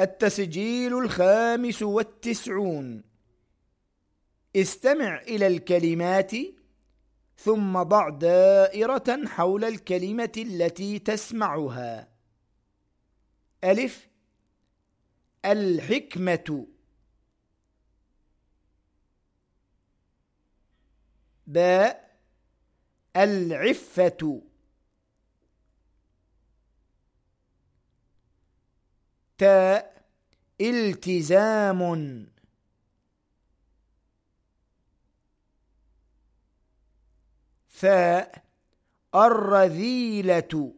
التسجيل الخامس والتسعون. استمع إلى الكلمات ثم ضع دائرة حول الكلمة التي تسمعها. ألف. الحكمة. باء. العفة. تاء التزام. ثاء الرذيلة